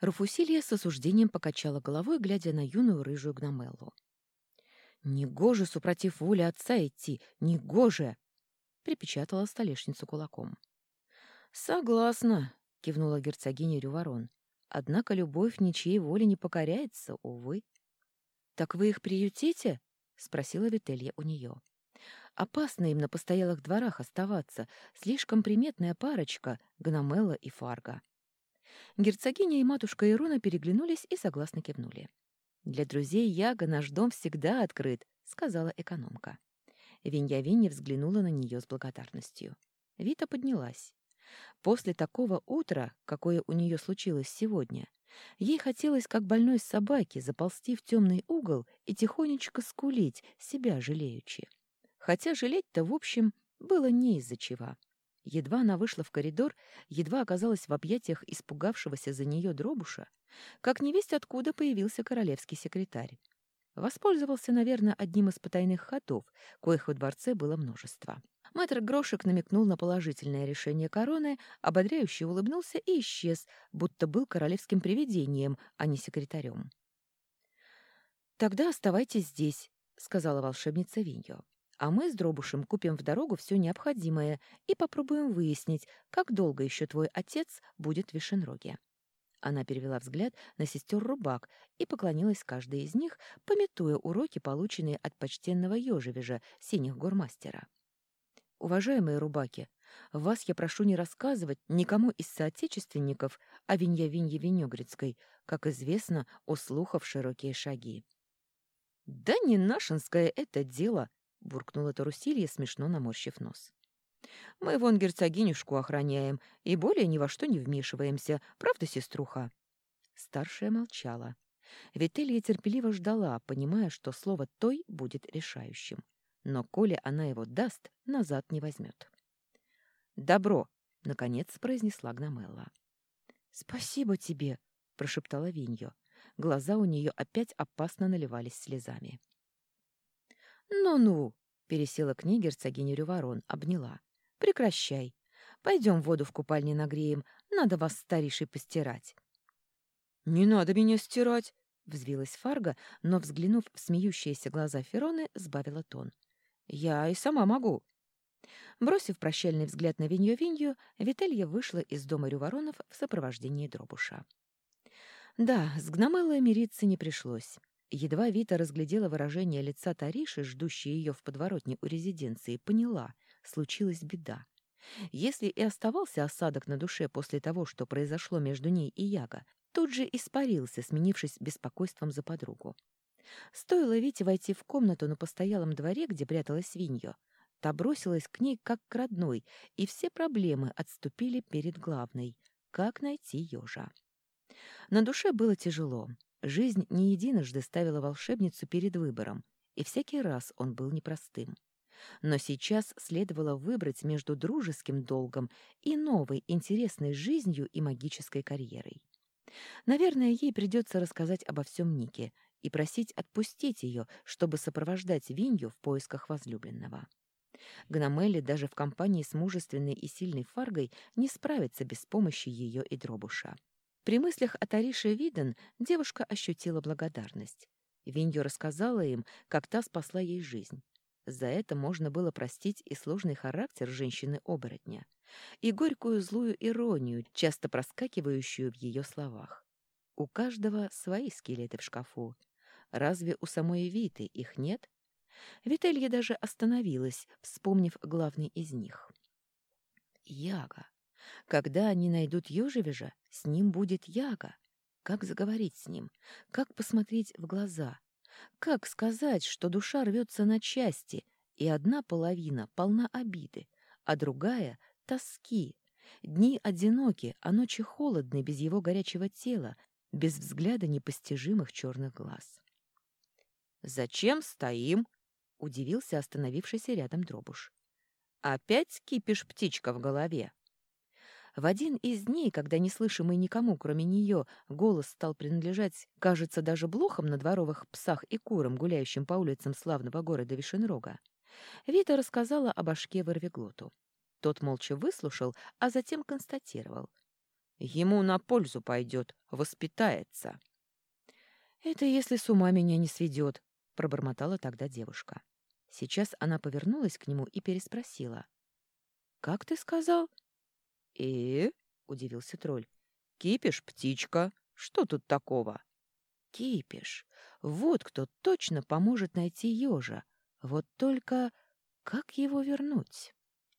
Руфусилия с осуждением покачала головой, глядя на юную рыжую гномеллу. «Негоже, супротив воли отца идти! Негоже!» — припечатала столешницу кулаком. «Согласна», — кивнула герцогиня Рюворон. «Однако любовь ничьей воли не покоряется, увы». «Так вы их приютите?» — спросила Вителья у нее. «Опасно им на постоялых дворах оставаться. Слишком приметная парочка — Гномелла и Фарго». Герцогиня и матушка Ирона переглянулись и согласно кивнули. «Для друзей Яга наш дом всегда открыт», — сказала экономка. Винья-Винья взглянула на нее с благодарностью. Вита поднялась. После такого утра, какое у нее случилось сегодня, ей хотелось, как больной собаке, заползти в темный угол и тихонечко скулить, себя жалеючи. Хотя жалеть-то, в общем, было не из-за чего. Едва она вышла в коридор, едва оказалась в объятиях испугавшегося за нее дробуша, как невесть откуда появился королевский секретарь. Воспользовался, наверное, одним из потайных ходов, коих во дворце было множество. Мэтр Грошек намекнул на положительное решение короны, ободряюще улыбнулся и исчез, будто был королевским привидением, а не секретарем. «Тогда оставайтесь здесь», — сказала волшебница Виньо. «А мы с Дробушем купим в дорогу все необходимое и попробуем выяснить, как долго еще твой отец будет в Вишенроге». Она перевела взгляд на сестер Рубак и поклонилась каждой из них, пометуя уроки, полученные от почтенного ежевежа, синих гормастера. «Уважаемые Рубаки, вас я прошу не рассказывать никому из соотечественников о Виньявинье Венегрицкой, как известно, о слухов широкие шаги». «Да не нашинское это дело!» — буркнула Тарусилья, смешно наморщив нос. Мы вон герцогинюшку охраняем и более ни во что не вмешиваемся. Правда, сеструха?» Старшая молчала. Вителья терпеливо ждала, понимая, что слово «той» будет решающим. Но коли она его даст, назад не возьмет. «Добро!» — наконец произнесла Гномелла. «Спасибо тебе!» — прошептала Виньо. Глаза у нее опять опасно наливались слезами. «Ну-ну!» — пересела к ней герцогиня Рюворон, обняла. Прекращай. Пойдем воду в купальне нагреем. Надо вас, старейший, постирать. Не надо меня стирать, взвилась Фарга, но, взглянув в смеющиеся глаза Фероны, сбавила тон. Я и сама могу. Бросив прощальный взгляд на Винью-Винью, Вителья вышла из дома Рюворонов в сопровождении Дробуша. Да, с Гномеллой мириться не пришлось. Едва Вита разглядела выражение лица Тариши, ждущей ее в подворотне у резиденции, поняла — случилась беда. Если и оставался осадок на душе после того, что произошло между ней и Яго, тут же испарился, сменившись беспокойством за подругу. Стоило Вите войти в комнату на постоялом дворе, где пряталась свинья, та бросилась к ней как к родной, и все проблемы отступили перед главной — как найти ежа. На душе было тяжело. Жизнь не единожды ставила волшебницу перед выбором, и всякий раз он был непростым. Но сейчас следовало выбрать между дружеским долгом и новой интересной жизнью и магической карьерой. Наверное, ей придется рассказать обо всем Нике и просить отпустить ее, чтобы сопровождать Винью в поисках возлюбленного. Гномелли даже в компании с мужественной и сильной Фаргой не справится без помощи ее и Дробуша. При мыслях о Тарише Виден девушка ощутила благодарность. Винью рассказала им, как та спасла ей жизнь. За это можно было простить и сложный характер женщины-оборотня, и горькую злую иронию, часто проскакивающую в ее словах. У каждого свои скелеты в шкафу. Разве у самой Виты их нет? Вителья даже остановилась, вспомнив главный из них. Яга. Когда они найдут Ёжевежа, с ним будет Яга. Как заговорить с ним? Как посмотреть в глаза? Как сказать, что душа рвется на части, и одна половина полна обиды, а другая — тоски? Дни одиноки, а ночи холодны без его горячего тела, без взгляда непостижимых черных глаз. «Зачем стоим?» — удивился остановившийся рядом дробуш. «Опять кипишь птичка в голове?» В один из дней, когда неслышимый никому, кроме нее, голос стал принадлежать, кажется, даже блохам на дворовых псах и курам, гуляющим по улицам славного города Вишенрога, Вита рассказала о башке Ворвиглоту. Тот молча выслушал, а затем констатировал. Ему на пользу пойдет, воспитается. «Это если с ума меня не сведет», — пробормотала тогда девушка. Сейчас она повернулась к нему и переспросила. «Как ты сказал?» «И?» — удивился тролль. «Кипиш, птичка. Что тут такого?» «Кипиш. Вот кто точно поможет найти ежа. Вот только как его вернуть?»